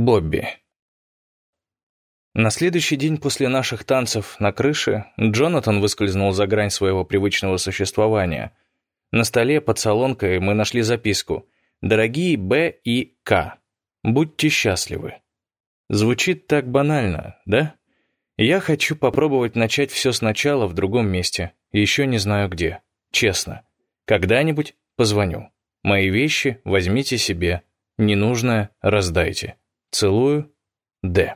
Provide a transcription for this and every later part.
Бобби. На следующий день после наших танцев на крыше Джонатан выскользнул за грань своего привычного существования. На столе под солонкой мы нашли записку «Дорогие Б и К, будьте счастливы». Звучит так банально, да? Я хочу попробовать начать все сначала в другом месте, еще не знаю где. Честно. Когда-нибудь позвоню. Мои вещи возьмите себе, ненужное раздайте. Целую, Д.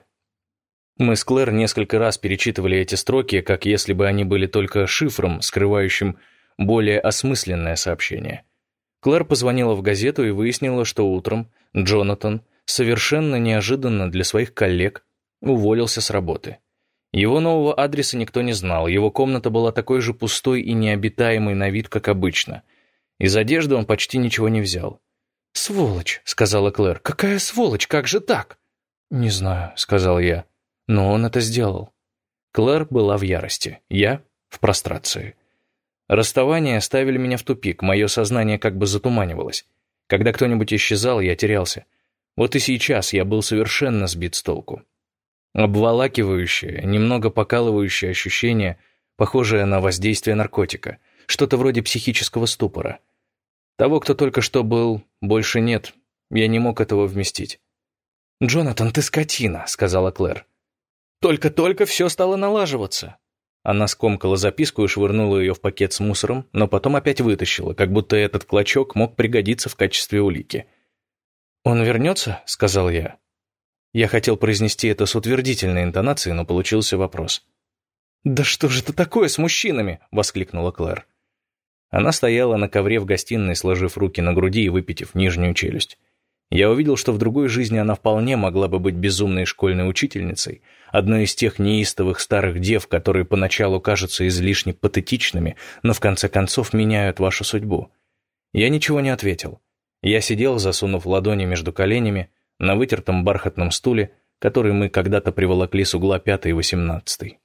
Мы с Клэр несколько раз перечитывали эти строки, как если бы они были только шифром, скрывающим более осмысленное сообщение. Клэр позвонила в газету и выяснила, что утром Джонатан совершенно неожиданно для своих коллег уволился с работы. Его нового адреса никто не знал, его комната была такой же пустой и необитаемой на вид, как обычно. Из одежды он почти ничего не взял. «Сволочь», — сказала Клэр. «Какая сволочь, как же так?» «Не знаю», — сказал я. «Но он это сделал». Клэр была в ярости, я — в прострации. Расставания ставили меня в тупик, мое сознание как бы затуманивалось. Когда кто-нибудь исчезал, я терялся. Вот и сейчас я был совершенно сбит с толку. Обволакивающее, немного покалывающее ощущение, похожее на воздействие наркотика, что-то вроде психического ступора. Того, кто только что был, больше нет. Я не мог этого вместить. «Джонатан, ты скотина», — сказала Клэр. «Только-только все стало налаживаться». Она скомкала записку и швырнула ее в пакет с мусором, но потом опять вытащила, как будто этот клочок мог пригодиться в качестве улики. «Он вернется?» — сказал я. Я хотел произнести это с утвердительной интонацией, но получился вопрос. «Да что же это такое с мужчинами?» — воскликнула Клэр. Она стояла на ковре в гостиной, сложив руки на груди и выпитив нижнюю челюсть. Я увидел, что в другой жизни она вполне могла бы быть безумной школьной учительницей, одной из тех неистовых старых дев, которые поначалу кажутся излишне патетичными, но в конце концов меняют вашу судьбу. Я ничего не ответил. Я сидел, засунув ладони между коленями, на вытертом бархатном стуле, который мы когда-то приволокли с угла пятой и восемнадцатой.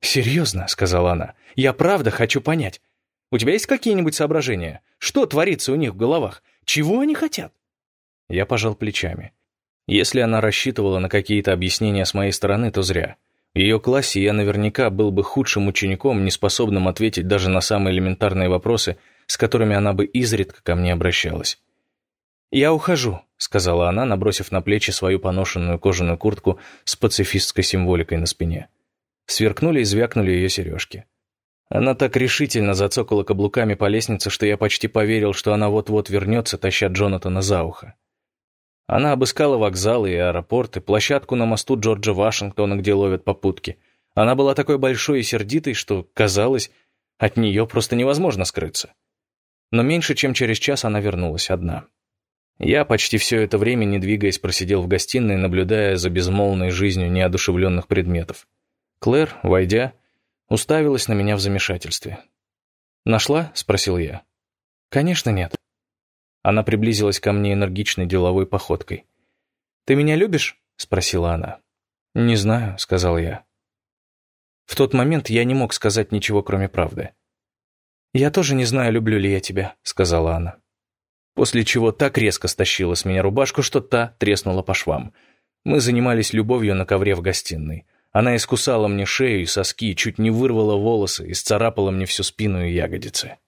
«Серьезно», — сказала она, — «я правда хочу понять. У тебя есть какие-нибудь соображения? Что творится у них в головах? Чего они хотят?» Я пожал плечами. Если она рассчитывала на какие-то объяснения с моей стороны, то зря. В ее классе я наверняка был бы худшим учеником, неспособным ответить даже на самые элементарные вопросы, с которыми она бы изредка ко мне обращалась. «Я ухожу», — сказала она, набросив на плечи свою поношенную кожаную куртку с пацифистской символикой на спине. Сверкнули и звякнули ее сережки. Она так решительно зацокала каблуками по лестнице, что я почти поверил, что она вот-вот вернется, таща Джонатана за ухо. Она обыскала вокзалы и аэропорты, площадку на мосту Джорджа Вашингтона, где ловят попутки. Она была такой большой и сердитой, что, казалось, от нее просто невозможно скрыться. Но меньше чем через час она вернулась одна. Я почти все это время, не двигаясь, просидел в гостиной, наблюдая за безмолвной жизнью неодушевленных предметов. Клэр, войдя, уставилась на меня в замешательстве. «Нашла?» — спросил я. «Конечно нет». Она приблизилась ко мне энергичной деловой походкой. «Ты меня любишь?» — спросила она. «Не знаю», — сказал я. В тот момент я не мог сказать ничего, кроме правды. «Я тоже не знаю, люблю ли я тебя», — сказала она. После чего так резко стащила с меня рубашку, что та треснула по швам. Мы занимались любовью на ковре в гостиной. Она искусала мне шею и соски, чуть не вырвала волосы, и сцарапала мне всю спину и ягодицы.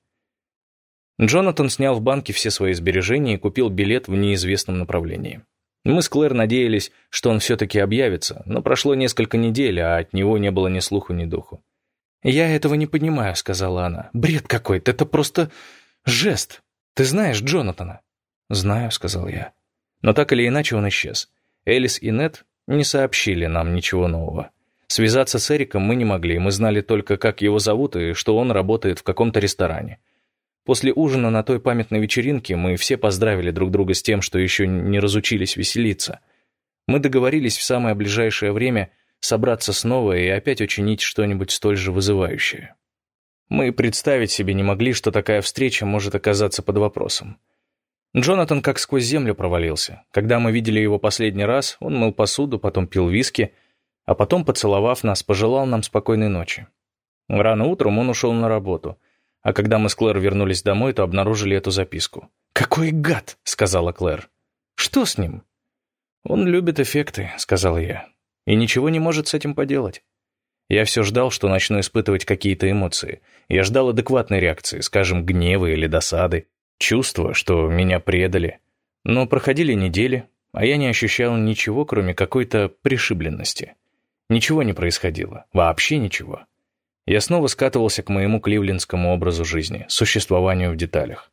Джонатан снял в банке все свои сбережения и купил билет в неизвестном направлении. Мы с Клэр надеялись, что он все-таки объявится, но прошло несколько недель, а от него не было ни слуху, ни духу. «Я этого не понимаю», — сказала она. «Бред какой-то, это просто жест. Ты знаешь Джонатана?» «Знаю», — сказал я. Но так или иначе он исчез. Элис и Нет не сообщили нам ничего нового. Связаться с Эриком мы не могли, мы знали только, как его зовут и что он работает в каком-то ресторане. После ужина на той памятной вечеринке мы все поздравили друг друга с тем, что еще не разучились веселиться. Мы договорились в самое ближайшее время собраться снова и опять учинить что-нибудь столь же вызывающее. Мы представить себе не могли, что такая встреча может оказаться под вопросом. Джонатан как сквозь землю провалился. Когда мы видели его последний раз, он мыл посуду, потом пил виски, а потом, поцеловав нас, пожелал нам спокойной ночи. Рано утром он ушел на работу — а когда мы с Клэр вернулись домой, то обнаружили эту записку. «Какой гад!» — сказала Клэр. «Что с ним?» «Он любит эффекты», — сказал я, — «и ничего не может с этим поделать». Я все ждал, что начну испытывать какие-то эмоции. Я ждал адекватной реакции, скажем, гнева или досады, чувства, что меня предали. Но проходили недели, а я не ощущал ничего, кроме какой-то пришибленности. Ничего не происходило, вообще ничего. Я снова скатывался к моему кливлендскому образу жизни, существованию в деталях.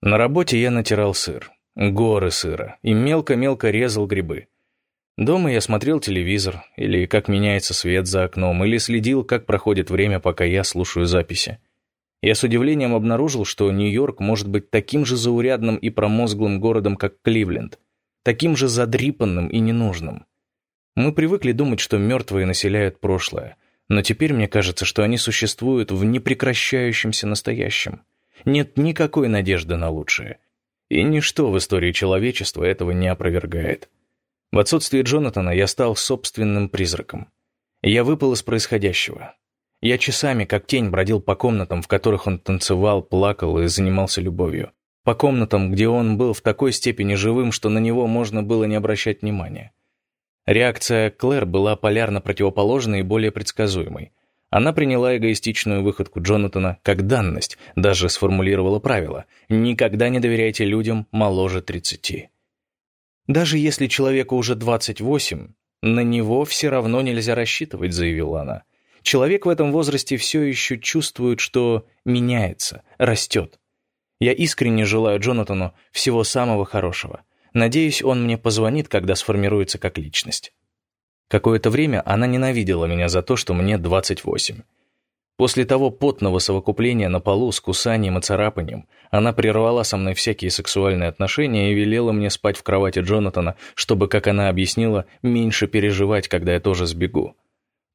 На работе я натирал сыр, горы сыра, и мелко-мелко резал грибы. Дома я смотрел телевизор, или как меняется свет за окном, или следил, как проходит время, пока я слушаю записи. Я с удивлением обнаружил, что Нью-Йорк может быть таким же заурядным и промозглым городом, как Кливленд, таким же задрипанным и ненужным. Мы привыкли думать, что мертвые населяют прошлое, но теперь мне кажется, что они существуют в непрекращающемся настоящем. Нет никакой надежды на лучшее. И ничто в истории человечества этого не опровергает. В отсутствие Джонатана я стал собственным призраком. Я выпал из происходящего. Я часами, как тень, бродил по комнатам, в которых он танцевал, плакал и занимался любовью. По комнатам, где он был в такой степени живым, что на него можно было не обращать внимания. Реакция Клэр была полярно противоположной и более предсказуемой. Она приняла эгоистичную выходку Джонатана как данность, даже сформулировала правило «никогда не доверяйте людям моложе 30». «Даже если человеку уже 28, на него все равно нельзя рассчитывать», — заявила она. «Человек в этом возрасте все еще чувствует, что меняется, растет. Я искренне желаю Джонатану всего самого хорошего. Надеюсь, он мне позвонит, когда сформируется как личность». Какое-то время она ненавидела меня за то, что мне 28. После того потного совокупления на полу с кусанием и царапанием она прервала со мной всякие сексуальные отношения и велела мне спать в кровати Джонатана, чтобы, как она объяснила, меньше переживать, когда я тоже сбегу.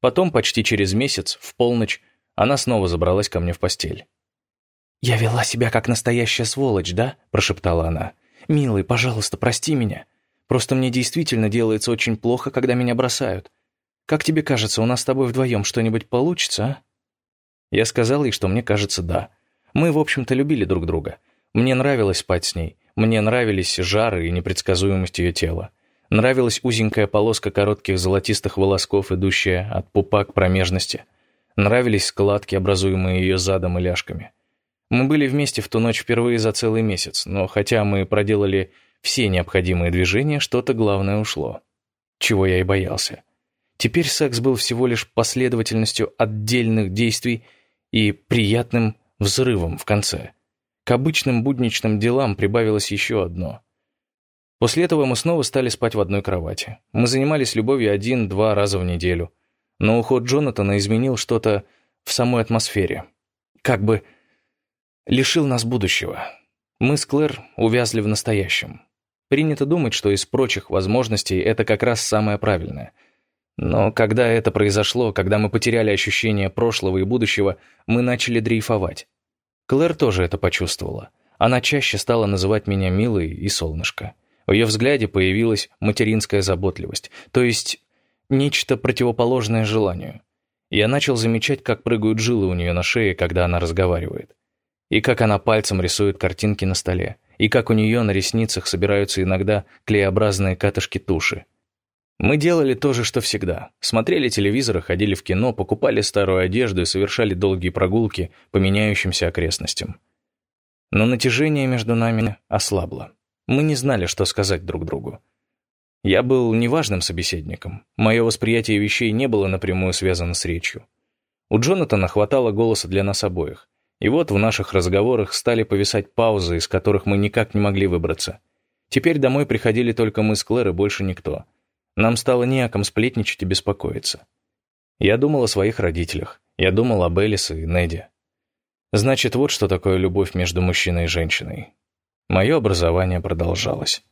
Потом, почти через месяц, в полночь, она снова забралась ко мне в постель. «Я вела себя как настоящая сволочь, да?» – прошептала она. «Милый, пожалуйста, прости меня. Просто мне действительно делается очень плохо, когда меня бросают. Как тебе кажется, у нас с тобой вдвоем что-нибудь получится, а?» Я сказал ей, что мне кажется, да. Мы, в общем-то, любили друг друга. Мне нравилось спать с ней. Мне нравились жары и непредсказуемость ее тела. Нравилась узенькая полоска коротких золотистых волосков, идущая от пупа к промежности. Нравились складки, образуемые ее задом и ляжками. Мы были вместе в ту ночь впервые за целый месяц, но хотя мы проделали все необходимые движения, что-то главное ушло. Чего я и боялся. Теперь секс был всего лишь последовательностью отдельных действий и приятным взрывом в конце. К обычным будничным делам прибавилось еще одно. После этого мы снова стали спать в одной кровати. Мы занимались любовью один-два раза в неделю. Но уход Джонатана изменил что-то в самой атмосфере. Как бы лишил нас будущего. Мы с Клэр увязли в настоящем. Принято думать, что из прочих возможностей это как раз самое правильное — но когда это произошло, когда мы потеряли ощущение прошлого и будущего, мы начали дрейфовать. Клэр тоже это почувствовала. Она чаще стала называть меня милой и солнышко. В ее взгляде появилась материнская заботливость, то есть нечто противоположное желанию. Я начал замечать, как прыгают жилы у нее на шее, когда она разговаривает. И как она пальцем рисует картинки на столе. И как у нее на ресницах собираются иногда клееобразные катышки туши. Мы делали то же, что всегда. Смотрели телевизор, ходили в кино, покупали старую одежду и совершали долгие прогулки по меняющимся окрестностям. Но натяжение между нами ослабло. Мы не знали, что сказать друг другу. Я был неважным собеседником. Мое восприятие вещей не было напрямую связано с речью. У Джонатана хватало голоса для нас обоих. И вот в наших разговорах стали повисать паузы, из которых мы никак не могли выбраться. Теперь домой приходили только мы с Клэр и больше никто — нам стало не о ком сплетничать и беспокоиться. Я думал о своих родителях. Я думал об Элис и Неде. Значит, вот что такое любовь между мужчиной и женщиной. Мое образование продолжалось.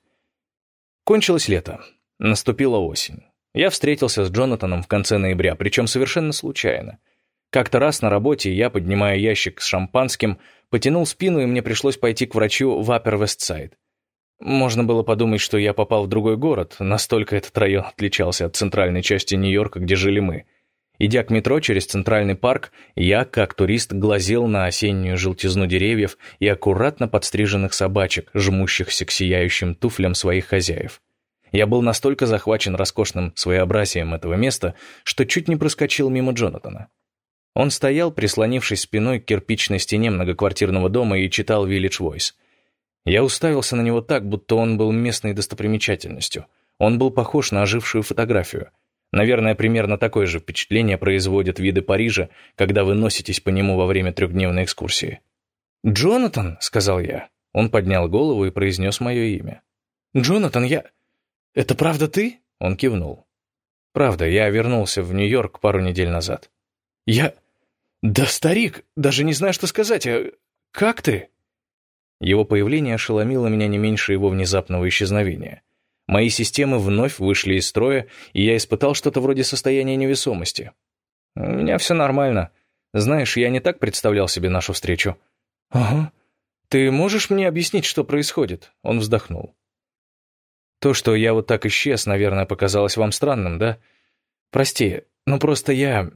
Кончилось лето. Наступила осень. Я встретился с Джонатаном в конце ноября, причем совершенно случайно. Как-то раз на работе я, поднимая ящик с шампанским, потянул спину, и мне пришлось пойти к врачу в Upper West. Можно было подумать, что я попал в другой город, настолько этот район отличался от центральной части Нью-Йорка, где жили мы. Идя к метро через Центральный парк, я, как турист, глазел на осеннюю желтизну деревьев и аккуратно подстриженных собачек, жмущихся к сияющим туфлям своих хозяев. Я был настолько захвачен роскошным своеобразием этого места, что чуть не проскочил мимо Джонатана. Он стоял, прислонившись спиной к кирпичной стене многоквартирного дома и читал Village Voice. Я уставился на него так, будто он был местной достопримечательностью. Он был похож на ожившую фотографию. Наверное, примерно такое же впечатление производят виды Парижа, когда вы носитесь по нему во время трехдневной экскурсии. «Джонатан», — сказал я. Он поднял голову и произнес мое имя. «Джонатан, я... Это правда ты?» Он кивнул. «Правда, я вернулся в Нью-Йорк пару недель назад». «Я... Да, старик, даже не знаю, что сказать. А как ты?» Его появление ошеломило меня не меньше его внезапного исчезновения. Мои системы вновь вышли из строя, и я испытал что-то вроде состояния невесомости. «У меня все нормально. Знаешь, я не так представлял себе нашу встречу». «Ага. Ты можешь мне объяснить, что происходит?» Он вздохнул. «То, что я вот так исчез, наверное, показалось вам странным, да? Прости, но просто я...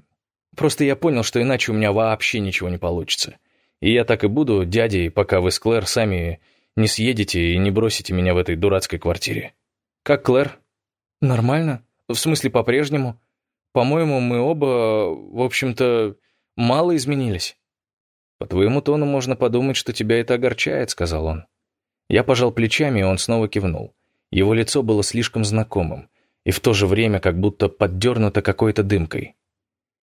Просто я понял, что иначе у меня вообще ничего не получится. И я так и буду дядей, пока вы с Клэр сами не съедете и не бросите меня в этой дурацкой квартире. Как Клэр? Нормально. В смысле, по-прежнему. По-моему, мы оба, в общем-то, мало изменились. По твоему тону можно подумать, что тебя это огорчает, сказал он. Я пожал плечами, и он снова кивнул. Его лицо было слишком знакомым, и в то же время как будто поддернуто какой-то дымкой.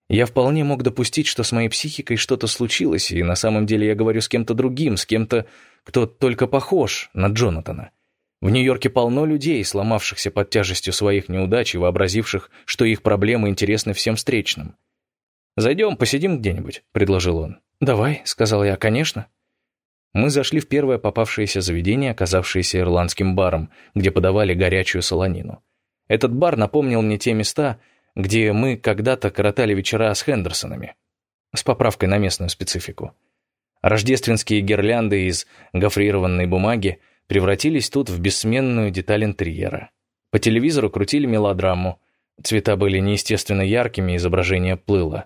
Я вполне мог допустить, что с моей психикой что-то случилось, и на самом деле я говорю с кем-то другим, с кем-то, кто только похож на Джонатана. В Нью-Йорке полно людей, сломавшихся под тяжестью своих неудач и вообразивших, что их проблемы интересны всем встречным. «Зайдем, посидим где-нибудь», — предложил он. «Давай», — сказал я, — «конечно». Мы зашли в первое попавшееся заведение, оказавшееся ирландским баром, где подавали горячую солонину. Этот бар напомнил мне те места, где мы когда-то коротали вечера с Хендерсонами, с поправкой на местную специфику. Рождественские гирлянды из гофрированной бумаги превратились тут в бессменную деталь интерьера. По телевизору крутили мелодраму, цвета были неестественно яркими, изображение плыло.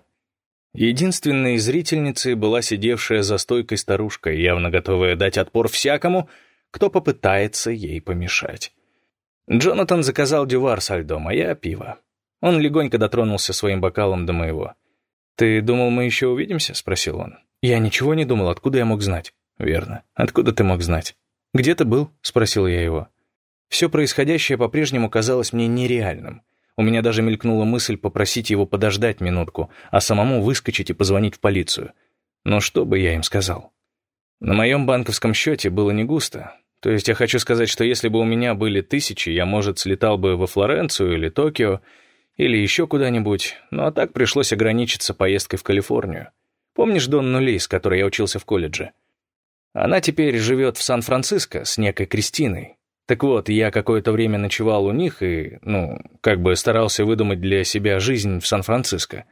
Единственной зрительницей была сидевшая за стойкой старушка, явно готовая дать отпор всякому, кто попытается ей помешать. Джонатан заказал дювар со льдом, а я — пиво. Он легонько дотронулся своим бокалом до моего. «Ты думал, мы еще увидимся?» — спросил он. «Я ничего не думал. Откуда я мог знать?» «Верно. Откуда ты мог знать?» «Где ты был?» — спросил я его. Все происходящее по-прежнему казалось мне нереальным. У меня даже мелькнула мысль попросить его подождать минутку, а самому выскочить и позвонить в полицию. Но что бы я им сказал? На моем банковском счете было не густо. То есть я хочу сказать, что если бы у меня были тысячи, я, может, слетал бы во Флоренцию или Токио, или еще куда-нибудь, ну а так пришлось ограничиться поездкой в Калифорнию. Помнишь Донну Ли, с которой я учился в колледже? Она теперь живет в Сан-Франциско с некой Кристиной. Так вот, я какое-то время ночевал у них и, ну, как бы старался выдумать для себя жизнь в Сан-Франциско.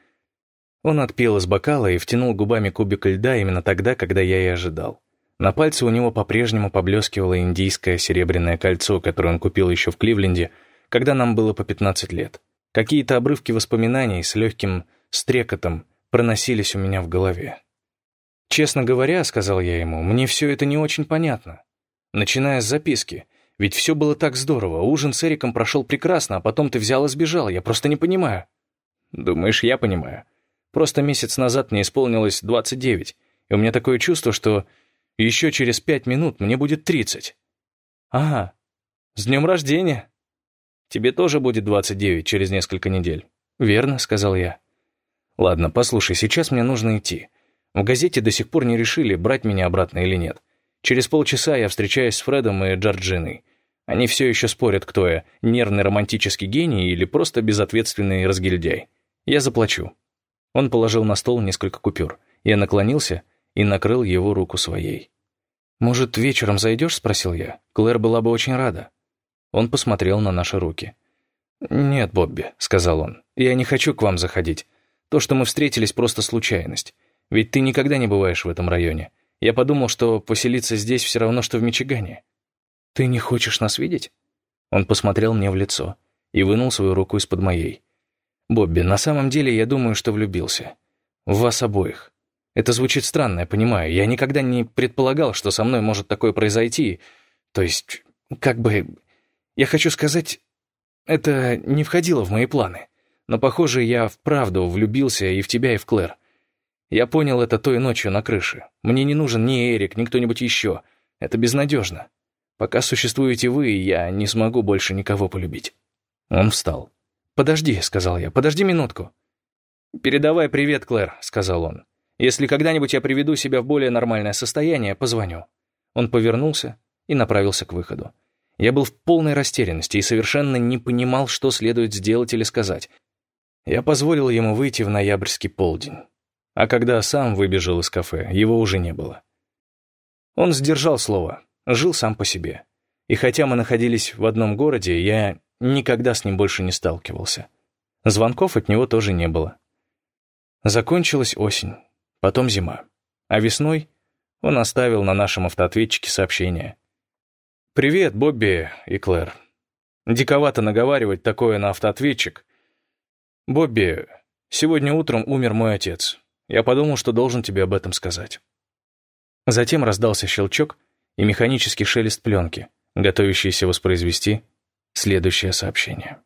Он отпил из бокала и втянул губами кубик льда именно тогда, когда я и ожидал. На пальце у него по-прежнему поблескивало индийское серебряное кольцо, которое он купил еще в Кливленде, когда нам было по 15 лет. Какие-то обрывки воспоминаний с легким стрекотом проносились у меня в голове. «Честно говоря, — сказал я ему, — мне все это не очень понятно. Начиная с записки. Ведь все было так здорово. Ужин с Эриком прошел прекрасно, а потом ты взял и сбежал. Я просто не понимаю». «Думаешь, я понимаю? Просто месяц назад мне исполнилось 29, и у меня такое чувство, что еще через пять минут мне будет 30. «Ага, с днем рождения!» Тебе тоже будет 29 через несколько недель». «Верно», — сказал я. «Ладно, послушай, сейчас мне нужно идти. В газете до сих пор не решили, брать меня обратно или нет. Через полчаса я встречаюсь с Фредом и Джорджиной. Они все еще спорят, кто я, нервный романтический гений или просто безответственный разгильдяй. Я заплачу». Он положил на стол несколько купюр. Я наклонился и накрыл его руку своей. «Может, вечером зайдешь?» — спросил я. «Клэр была бы очень рада». Он посмотрел на наши руки. «Нет, Бобби», — сказал он, — «я не хочу к вам заходить. То, что мы встретились, просто случайность. Ведь ты никогда не бываешь в этом районе. Я подумал, что поселиться здесь все равно, что в Мичигане. Ты не хочешь нас видеть?» Он посмотрел мне в лицо и вынул свою руку из-под моей. «Бобби, на самом деле я думаю, что влюбился. В вас обоих. Это звучит странно, я понимаю. Я никогда не предполагал, что со мной может такое произойти. То есть, как бы... Я хочу сказать, это не входило в мои планы. Но, похоже, я вправду влюбился и в тебя, и в Клэр. Я понял это той ночью на крыше. Мне не нужен ни Эрик, ни кто-нибудь еще. Это безнадежно. Пока существуете вы, я не смогу больше никого полюбить». Он встал. «Подожди», — сказал я, — «подожди минутку». «Передавай привет, Клэр», — сказал он. «Если когда-нибудь я приведу себя в более нормальное состояние, позвоню». Он повернулся и направился к выходу. Я был в полной растерянности и совершенно не понимал, что следует сделать или сказать. Я позволил ему выйти в ноябрьский полдень. А когда сам выбежал из кафе, его уже не было. Он сдержал слово, жил сам по себе. И хотя мы находились в одном городе, я никогда с ним больше не сталкивался. Звонков от него тоже не было. Закончилась осень, потом зима. А весной он оставил на нашем автоответчике сообщение. «Привет, Бобби и Клэр. Диковато наговаривать такое на автоответчик. Бобби, сегодня утром умер мой отец. Я подумал, что должен тебе об этом сказать». Затем раздался щелчок и механический шелест пленки, готовящийся воспроизвести следующее сообщение.